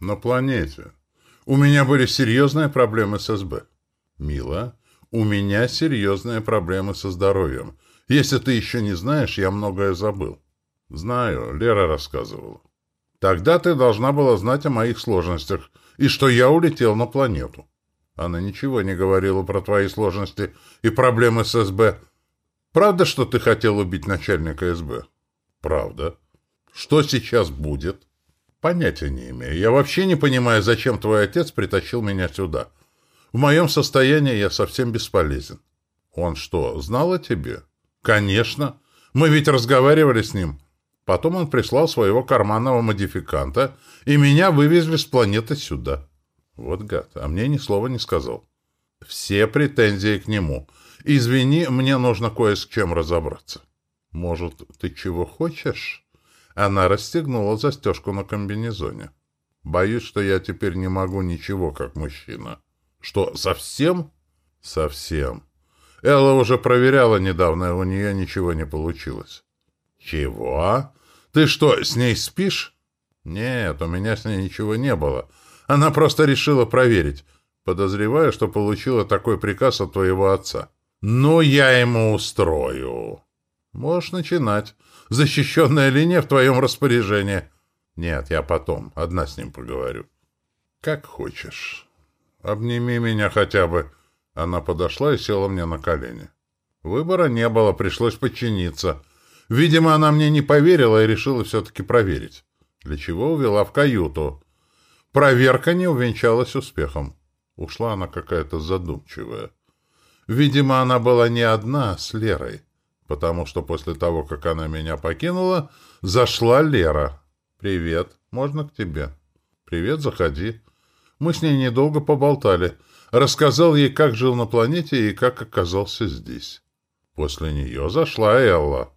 На планете. У меня были серьезные проблемы с СБ. Мила, у меня серьезные проблемы со здоровьем. Если ты еще не знаешь, я многое забыл. Знаю, Лера рассказывала. Тогда ты должна была знать о моих сложностях и что я улетел на планету. Она ничего не говорила про твои сложности и проблемы с СБ. Правда, что ты хотел убить начальника СБ? Правда. Что сейчас будет? Понятия не имею. Я вообще не понимаю, зачем твой отец притащил меня сюда. В моем состоянии я совсем бесполезен. Он что, знал о тебе? Конечно. Мы ведь разговаривали с ним. Потом он прислал своего карманного модификанта, и меня вывезли с планеты сюда. Вот гад, а мне ни слова не сказал. Все претензии к нему. Извини, мне нужно кое с чем разобраться. Может, ты чего хочешь? Она расстегнула застежку на комбинезоне. Боюсь, что я теперь не могу ничего, как мужчина. Что, совсем? Совсем. Элла уже проверяла недавно, и у нее ничего не получилось. Чего? Ты что, с ней спишь? Нет, у меня с ней ничего не было. Она просто решила проверить. Подозреваю, что получила такой приказ от твоего отца. Ну, я ему устрою. Можешь начинать. Защищенная линия в твоем распоряжении. Нет, я потом. Одна с ним поговорю. Как хочешь. Обними меня хотя бы. Она подошла и села мне на колени. Выбора не было, пришлось подчиниться. Видимо, она мне не поверила и решила все-таки проверить. Для чего увела в каюту. Проверка не увенчалась успехом. Ушла она какая-то задумчивая. Видимо, она была не одна, а с Лерой, потому что после того, как она меня покинула, зашла Лера. «Привет, можно к тебе?» «Привет, заходи». Мы с ней недолго поболтали. Рассказал ей, как жил на планете и как оказался здесь. После нее зашла Элла.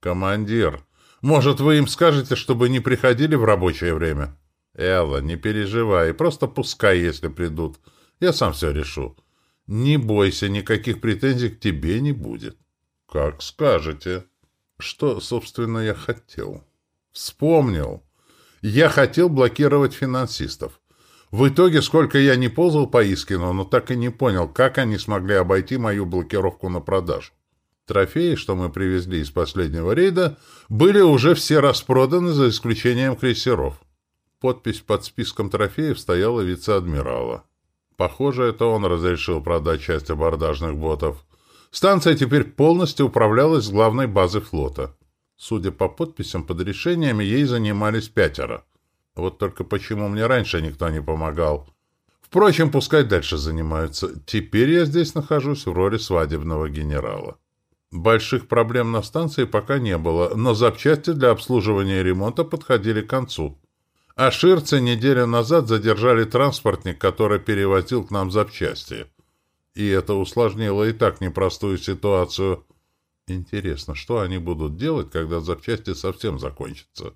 «Командир, может, вы им скажете, чтобы не приходили в рабочее время?» «Элла, не переживай, просто пускай, если придут. Я сам все решу. Не бойся, никаких претензий к тебе не будет». «Как скажете». «Что, собственно, я хотел?» «Вспомнил. Я хотел блокировать финансистов. В итоге, сколько я не ползал по Искину, но так и не понял, как они смогли обойти мою блокировку на продажу. Трофеи, что мы привезли из последнего рейда, были уже все распроданы, за исключением крейсеров. Подпись под списком трофеев стояла вице-адмирала. Похоже, это он разрешил продать часть абордажных ботов. Станция теперь полностью управлялась с главной базы флота. Судя по подписям под решениями, ей занимались пятеро. Вот только почему мне раньше никто не помогал? Впрочем, пускай дальше занимаются. Теперь я здесь нахожусь в роли свадебного генерала. Больших проблем на станции пока не было, но запчасти для обслуживания и ремонта подходили к концу. А ширцы неделю назад задержали транспортник, который перевозил к нам запчасти. И это усложнило и так непростую ситуацию. Интересно, что они будут делать, когда запчасти совсем закончатся?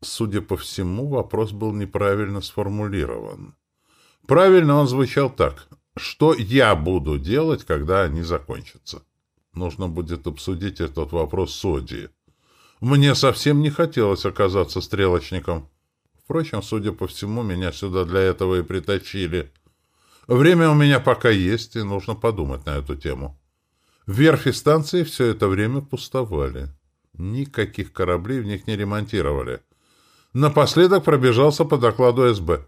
Судя по всему, вопрос был неправильно сформулирован. Правильно он звучал так. Что я буду делать, когда они закончатся? Нужно будет обсудить этот вопрос с Оди. Мне совсем не хотелось оказаться стрелочником. Впрочем, судя по всему, меня сюда для этого и притащили. Время у меня пока есть, и нужно подумать на эту тему. Верфи станции все это время пустовали. Никаких кораблей в них не ремонтировали. Напоследок пробежался по докладу СБ.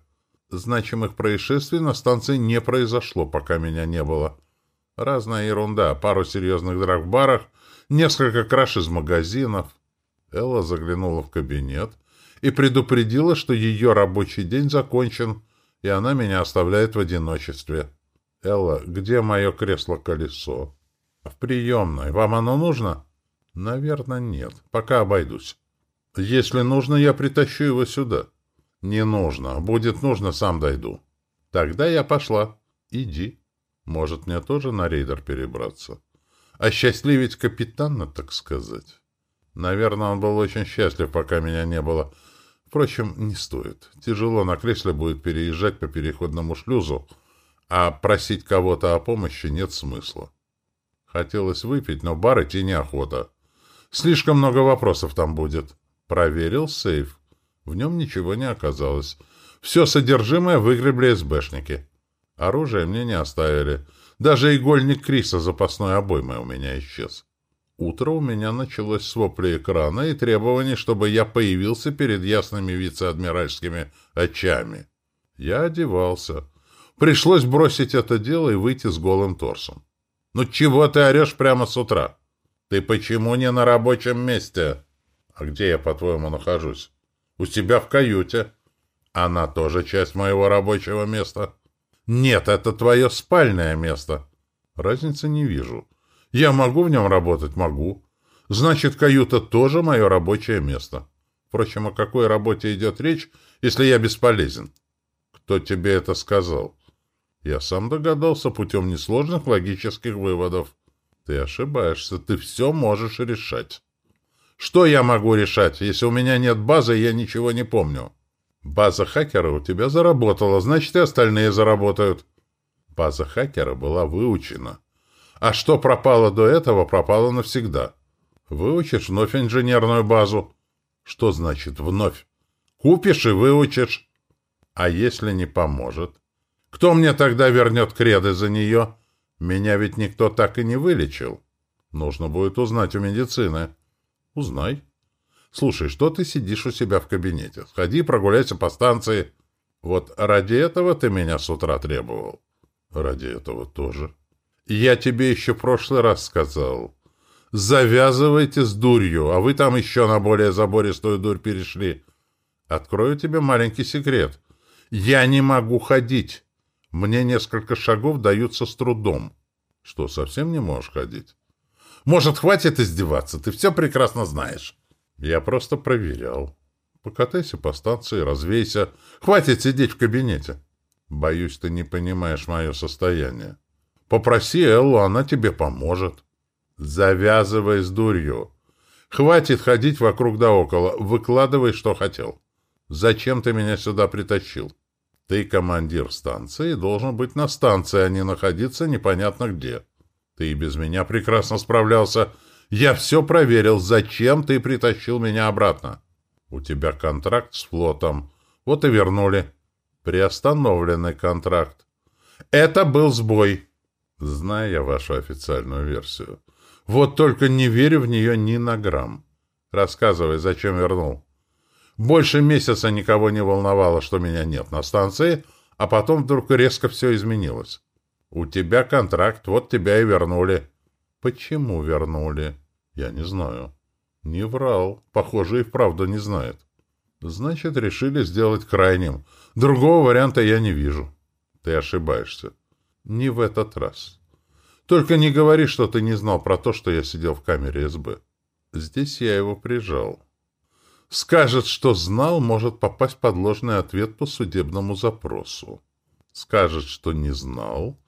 Значимых происшествий на станции не произошло, пока меня не было. Разная ерунда, пару серьезных драк в барах, несколько краж из магазинов. Элла заглянула в кабинет — и предупредила, что ее рабочий день закончен, и она меня оставляет в одиночестве. «Элла, где мое кресло-колесо?» «В приемной. Вам оно нужно?» «Наверное, нет. Пока обойдусь. Если нужно, я притащу его сюда». «Не нужно. Будет нужно, сам дойду». «Тогда я пошла. Иди. Может, мне тоже на рейдер перебраться?» «Осчастливить капитана, так сказать». Наверное, он был очень счастлив, пока меня не было. Впрочем, не стоит. Тяжело на кресле будет переезжать по переходному шлюзу, а просить кого-то о помощи нет смысла. Хотелось выпить, но бар идти неохота. Слишком много вопросов там будет. Проверил сейф. В нем ничего не оказалось. Все содержимое выгребли СБшники. Оружие мне не оставили. Даже игольник Криса запасной обоймой у меня исчез. Утро у меня началось с вопли экрана и требований, чтобы я появился перед ясными вице-адмиральскими очами. Я одевался. Пришлось бросить это дело и выйти с голым торсом. «Ну чего ты орешь прямо с утра? Ты почему не на рабочем месте?» «А где я, по-твоему, нахожусь?» «У тебя в каюте». «Она тоже часть моего рабочего места». «Нет, это твое спальное место». «Разницы не вижу». Я могу в нем работать? Могу. Значит, каюта тоже мое рабочее место. Впрочем, о какой работе идет речь, если я бесполезен? Кто тебе это сказал? Я сам догадался путем несложных логических выводов. Ты ошибаешься, ты все можешь решать. Что я могу решать, если у меня нет базы, я ничего не помню? База хакера у тебя заработала, значит, и остальные заработают. База хакера была выучена. А что пропало до этого, пропало навсегда. Выучишь вновь инженерную базу. Что значит «вновь»? Купишь и выучишь. А если не поможет? Кто мне тогда вернет креды за нее? Меня ведь никто так и не вылечил. Нужно будет узнать у медицины. Узнай. Слушай, что ты сидишь у себя в кабинете? Сходи, прогуляйся по станции. Вот ради этого ты меня с утра требовал. Ради этого тоже. Я тебе еще в прошлый раз сказал. Завязывайте с дурью, а вы там еще на более забористую дурь перешли. Открою тебе маленький секрет. Я не могу ходить. Мне несколько шагов даются с трудом. Что, совсем не можешь ходить? Может, хватит издеваться? Ты все прекрасно знаешь. Я просто проверял. Покатайся по станции, развейся. Хватит сидеть в кабинете. Боюсь, ты не понимаешь мое состояние. Попроси Эллу, она тебе поможет. Завязывай с дурью. Хватит ходить вокруг да около. Выкладывай, что хотел. Зачем ты меня сюда притащил? Ты командир станции должен быть на станции, а не находиться непонятно где. Ты и без меня прекрасно справлялся. Я все проверил. Зачем ты притащил меня обратно? У тебя контракт с флотом. Вот и вернули. Приостановленный контракт. Это был сбой. Знаю я вашу официальную версию. Вот только не верю в нее ни на грамм. Рассказывай, зачем вернул. Больше месяца никого не волновало, что меня нет на станции, а потом вдруг резко все изменилось. У тебя контракт, вот тебя и вернули. Почему вернули? Я не знаю. Не врал. Похоже, и вправду не знает. Значит, решили сделать крайним. Другого варианта я не вижу. Ты ошибаешься. Не в этот раз. Только не говори, что ты не знал про то, что я сидел в камере СБ. Здесь я его прижал. Скажет, что знал, может попасть под ложный ответ по судебному запросу. Скажет, что не знал.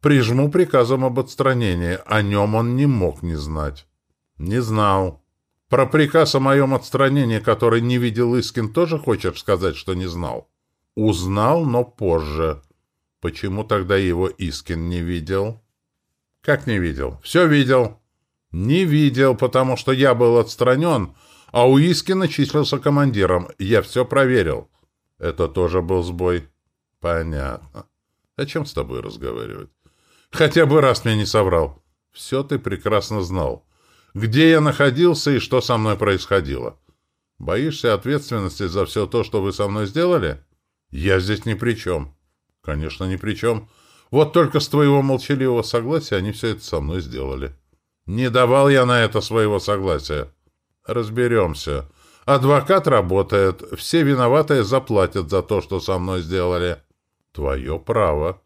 Прижму приказом об отстранении. О нем он не мог не знать. Не знал. Про приказ о моем отстранении, который не видел Искин, тоже хочешь сказать, что не знал? Узнал, но позже. Почему тогда его Искин не видел? Как не видел? Все видел. Не видел, потому что я был отстранен, а у Искина числился командиром. Я все проверил. Это тоже был сбой. Понятно. О чем с тобой разговаривать? Хотя бы раз мне не соврал. Все ты прекрасно знал. Где я находился и что со мной происходило. Боишься ответственности за все то, что вы со мной сделали? Я здесь ни при чем. Конечно, ни при чем. Вот только с твоего молчаливого согласия они все это со мной сделали. Не давал я на это своего согласия. Разберемся. Адвокат работает. Все виноватые заплатят за то, что со мной сделали. Твое право.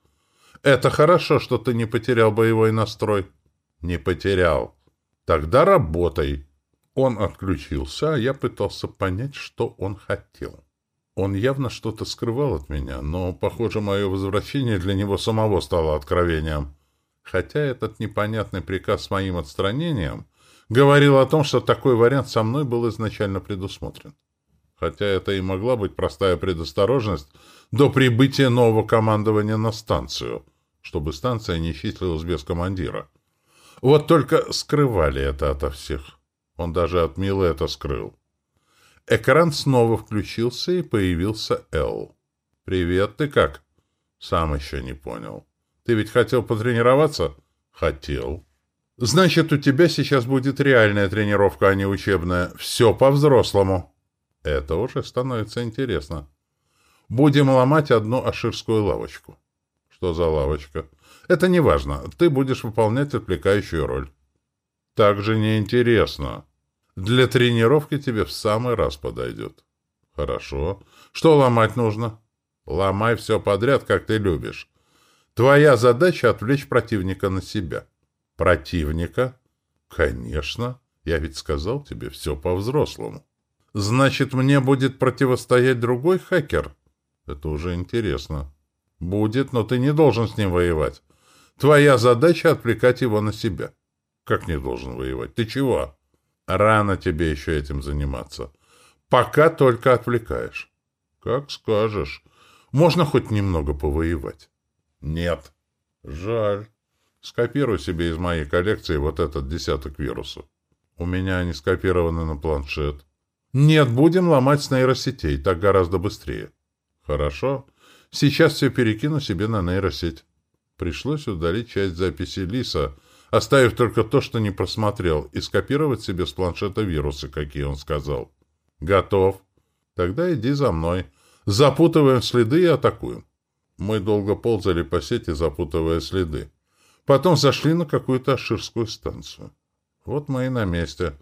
Это хорошо, что ты не потерял боевой настрой. Не потерял. Тогда работай. Он отключился, а я пытался понять, что он хотел. Он явно что-то скрывал от меня, но, похоже, мое возвращение для него самого стало откровением. Хотя этот непонятный приказ с моим отстранением говорил о том, что такой вариант со мной был изначально предусмотрен. Хотя это и могла быть простая предосторожность до прибытия нового командования на станцию, чтобы станция не числилась без командира. Вот только скрывали это ото всех. Он даже от Милы это скрыл. Экран снова включился, и появился Эл. «Привет, ты как?» «Сам еще не понял. Ты ведь хотел потренироваться?» «Хотел». «Значит, у тебя сейчас будет реальная тренировка, а не учебная. Все по-взрослому». «Это уже становится интересно. Будем ломать одну аширскую лавочку». «Что за лавочка?» «Это не важно. Ты будешь выполнять отвлекающую роль». «Так же неинтересно. Для тренировки тебе в самый раз подойдет». «Хорошо. Что ломать нужно?» «Ломай все подряд, как ты любишь. Твоя задача — отвлечь противника на себя». Противника? Конечно. Я ведь сказал тебе все по-взрослому. Значит, мне будет противостоять другой хакер? Это уже интересно. Будет, но ты не должен с ним воевать. Твоя задача — отвлекать его на себя. Как не должен воевать? Ты чего? Рано тебе еще этим заниматься. Пока только отвлекаешь. Как скажешь. Можно хоть немного повоевать? Нет. Жаль. Скопируй себе из моей коллекции вот этот десяток вирусов. У меня они скопированы на планшет. Нет, будем ломать с нейросетей, так гораздо быстрее. Хорошо. Сейчас все перекину себе на нейросеть. Пришлось удалить часть записи Лиса, оставив только то, что не просмотрел, и скопировать себе с планшета вирусы, какие он сказал. Готов. Тогда иди за мной. Запутываем следы и атакуем. Мы долго ползали по сети, запутывая следы. Потом зашли на какую-то аширскую станцию. Вот мы и на месте.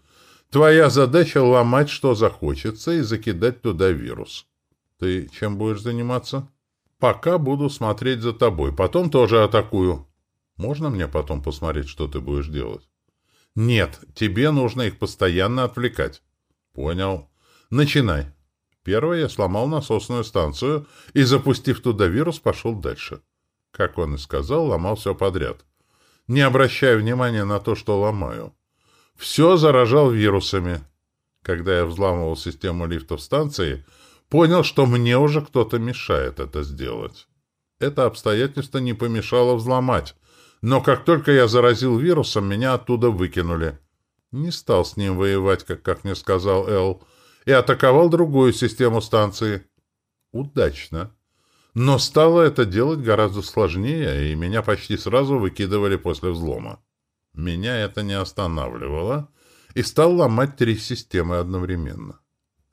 Твоя задача — ломать, что захочется, и закидать туда вирус. Ты чем будешь заниматься? Пока буду смотреть за тобой. Потом тоже атакую. Можно мне потом посмотреть, что ты будешь делать? Нет, тебе нужно их постоянно отвлекать. Понял. Начинай. Первое я сломал насосную станцию и, запустив туда вирус, пошел дальше. Как он и сказал, ломал все подряд не обращая внимания на то, что ломаю. Все заражал вирусами. Когда я взламывал систему лифтов станции, понял, что мне уже кто-то мешает это сделать. Это обстоятельство не помешало взломать, но как только я заразил вирусом, меня оттуда выкинули. Не стал с ним воевать, как, как мне сказал Эл, и атаковал другую систему станции. Удачно. Но стало это делать гораздо сложнее, и меня почти сразу выкидывали после взлома. Меня это не останавливало, и стал ломать три системы одновременно.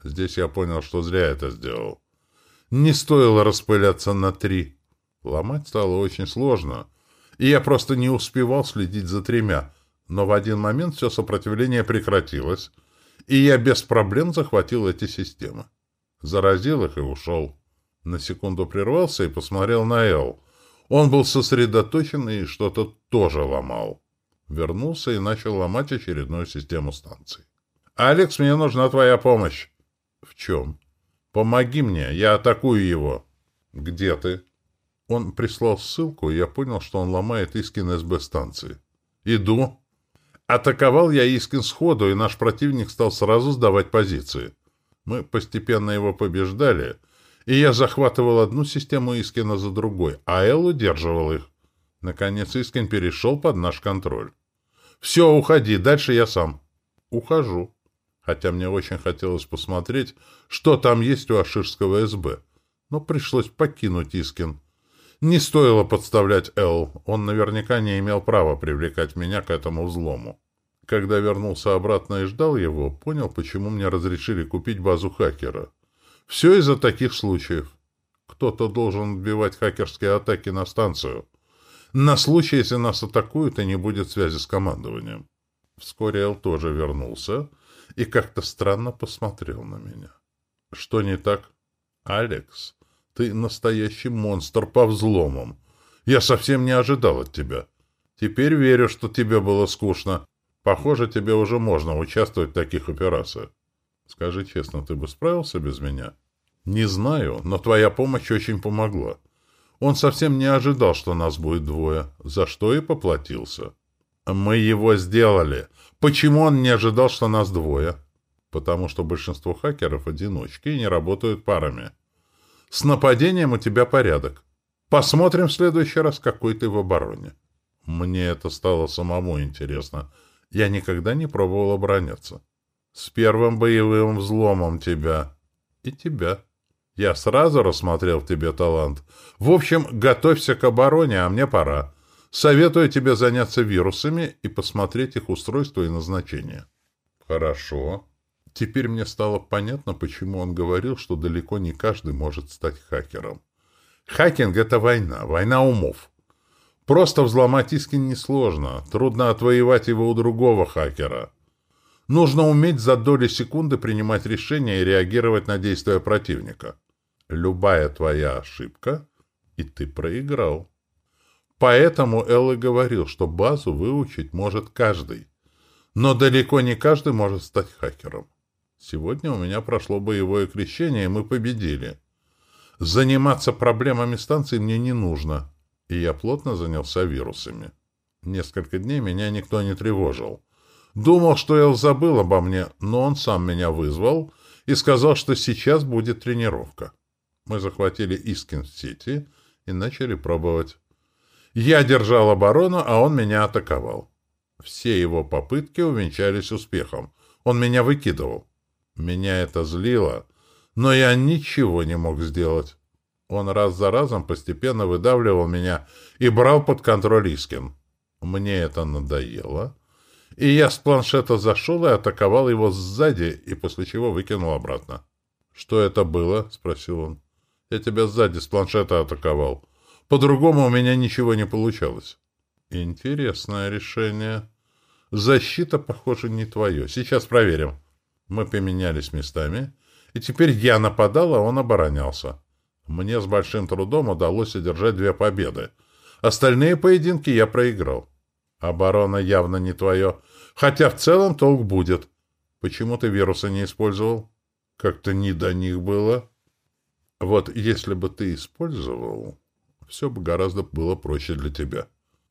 Здесь я понял, что зря это сделал. Не стоило распыляться на три. Ломать стало очень сложно, и я просто не успевал следить за тремя, но в один момент все сопротивление прекратилось, и я без проблем захватил эти системы. Заразил их и ушел. На секунду прервался и посмотрел на Эл. Он был сосредоточен и что-то тоже ломал. Вернулся и начал ломать очередную систему станций. «Алекс, мне нужна твоя помощь». «В чем?» «Помоги мне, я атакую его». «Где ты?» Он прислал ссылку, и я понял, что он ломает Искин СБ станции. «Иду». Атаковал я Искин сходу, и наш противник стал сразу сдавать позиции. Мы постепенно его побеждали — и я захватывал одну систему Искина за другой, а Эл удерживал их. Наконец Искин перешел под наш контроль. «Все, уходи, дальше я сам». «Ухожу». Хотя мне очень хотелось посмотреть, что там есть у Аширского СБ. Но пришлось покинуть Искин. Не стоило подставлять Эл, он наверняка не имел права привлекать меня к этому взлому. Когда вернулся обратно и ждал его, понял, почему мне разрешили купить базу хакера. Все из-за таких случаев. Кто-то должен отбивать хакерские атаки на станцию. На случай, если нас атакуют и не будет связи с командованием. Вскоре Эл тоже вернулся и как-то странно посмотрел на меня. Что не так? Алекс, ты настоящий монстр по взломам. Я совсем не ожидал от тебя. Теперь верю, что тебе было скучно. Похоже, тебе уже можно участвовать в таких операциях. Скажи честно, ты бы справился без меня? Не знаю, но твоя помощь очень помогла. Он совсем не ожидал, что нас будет двое, за что и поплатился. Мы его сделали. Почему он не ожидал, что нас двое? Потому что большинство хакеров одиночки и не работают парами. С нападением у тебя порядок. Посмотрим в следующий раз, какой ты в обороне. Мне это стало самому интересно. Я никогда не пробовал обороняться. С первым боевым взломом тебя. И тебя. Я сразу рассмотрел в тебе талант. В общем, готовься к обороне, а мне пора. Советую тебе заняться вирусами и посмотреть их устройство и назначение. Хорошо. Теперь мне стало понятно, почему он говорил, что далеко не каждый может стать хакером. Хакинг — это война, война умов. Просто взломать Искин несложно, трудно отвоевать его у другого хакера. Нужно уметь за доли секунды принимать решения и реагировать на действия противника. Любая твоя ошибка, и ты проиграл. Поэтому Элла говорил, что базу выучить может каждый. Но далеко не каждый может стать хакером. Сегодня у меня прошло боевое крещение, и мы победили. Заниматься проблемами станции мне не нужно, и я плотно занялся вирусами. Несколько дней меня никто не тревожил. Думал, что Эл забыл обо мне, но он сам меня вызвал и сказал, что сейчас будет тренировка. Мы захватили Искин в сети и начали пробовать. Я держал оборону, а он меня атаковал. Все его попытки увенчались успехом. Он меня выкидывал. Меня это злило, но я ничего не мог сделать. Он раз за разом постепенно выдавливал меня и брал под контроль Искин. Мне это надоело, и я с планшета зашел и атаковал его сзади, и после чего выкинул обратно. — Что это было? — спросил он. — Я тебя сзади с планшета атаковал. По-другому у меня ничего не получалось. — Интересное решение. Защита, похоже, не твое. Сейчас проверим. Мы поменялись местами, и теперь я нападал, а он оборонялся. Мне с большим трудом удалось одержать две победы. Остальные поединки я проиграл. Оборона явно не твое. Хотя в целом толк будет. Почему ты вирусы не использовал? Как-то не до них было. Вот если бы ты использовал, все бы гораздо было проще для тебя.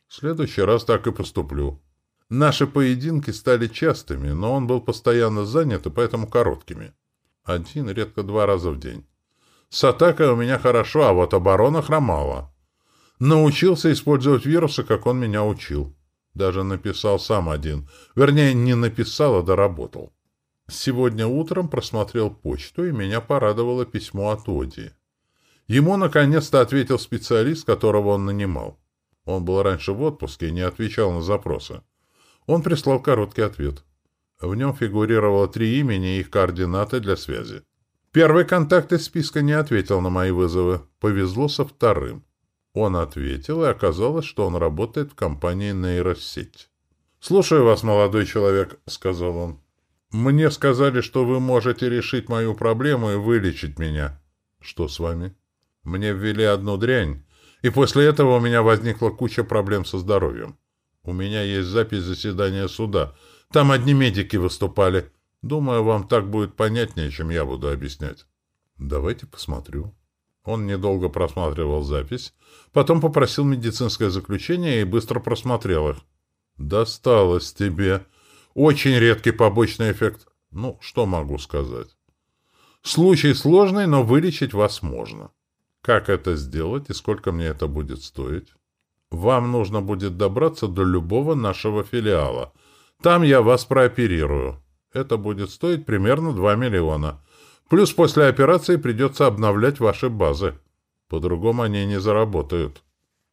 В следующий раз так и поступлю. Наши поединки стали частыми, но он был постоянно занят и поэтому короткими. Один, редко два раза в день. С атакой у меня хорошо, а вот оборона хромала. Научился использовать вирусы, как он меня учил. Даже написал сам один. Вернее, не написал, а доработал. Сегодня утром просмотрел почту, и меня порадовало письмо от Оди. Ему наконец-то ответил специалист, которого он нанимал. Он был раньше в отпуске и не отвечал на запросы. Он прислал короткий ответ. В нем фигурировало три имени и их координаты для связи. Первый контакт из списка не ответил на мои вызовы. Повезло со вторым. Он ответил, и оказалось, что он работает в компании «Нейросеть». «Слушаю вас, молодой человек», — сказал он. «Мне сказали, что вы можете решить мою проблему и вылечить меня». «Что с вами?» «Мне ввели одну дрянь, и после этого у меня возникла куча проблем со здоровьем. У меня есть запись заседания суда. Там одни медики выступали. Думаю, вам так будет понятнее, чем я буду объяснять. Давайте посмотрю. Он недолго просматривал запись, потом попросил медицинское заключение и быстро просмотрел их. Досталось тебе. Очень редкий побочный эффект. Ну, что могу сказать? Случай сложный, но вылечить вас можно. Как это сделать и сколько мне это будет стоить? Вам нужно будет добраться до любого нашего филиала. Там я вас прооперирую. Это будет стоить примерно 2 миллиона. Плюс после операции придется обновлять ваши базы. По-другому они не заработают.